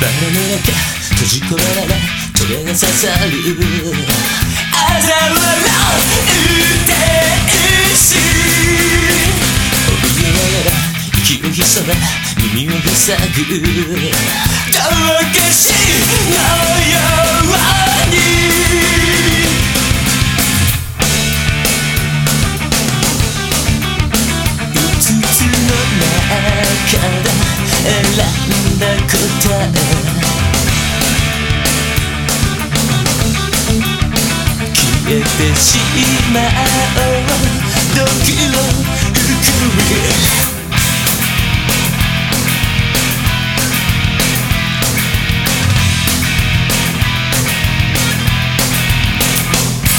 バラの中閉じ込められそれが刺さるあざ笑う天使怯えながら息を潜め耳を塞ぐどうかしえてしまう時を含み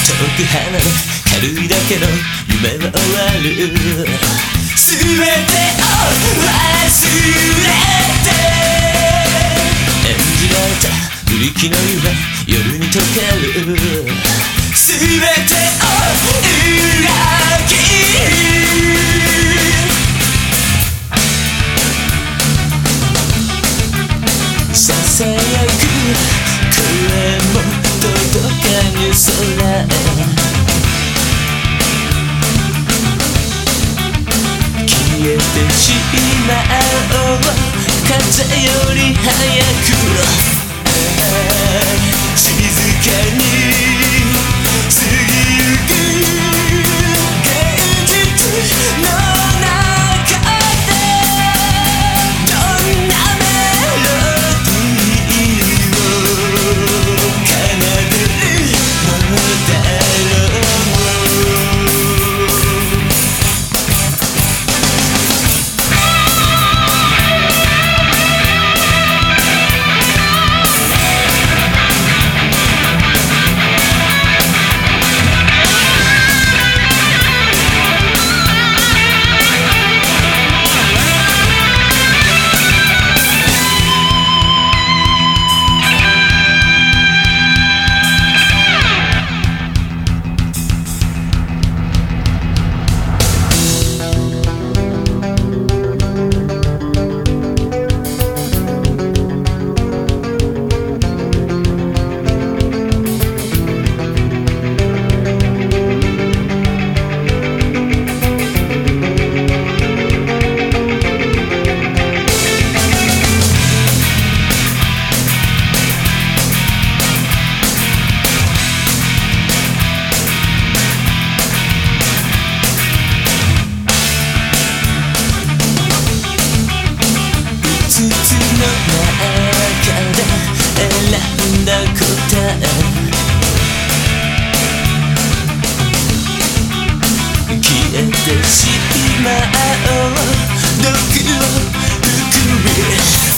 遠く離れ軽いだけの夢は終わる。全てを忘れて。演じられた。無力の夢夜に溶ける。ささやく声も届かぬ空へ消えてしまおう風より早く。静かに消えてしまう。毒を含み